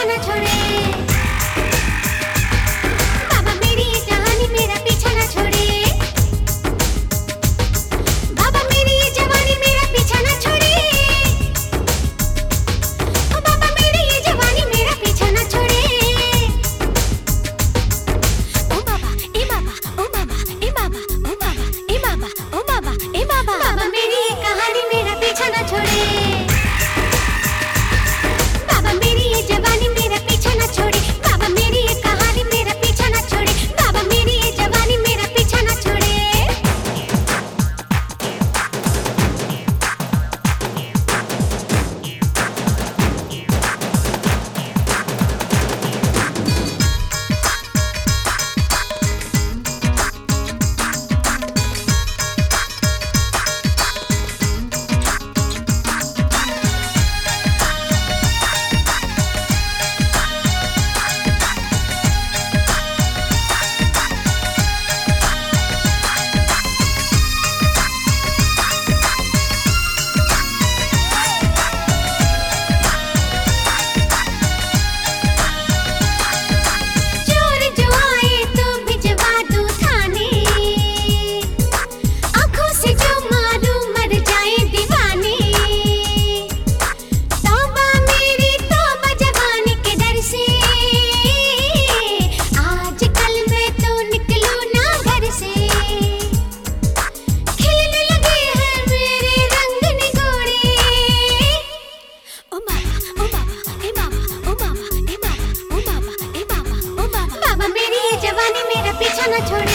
I'm not Cemetery! return